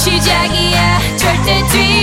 시작이야. 절대 뒤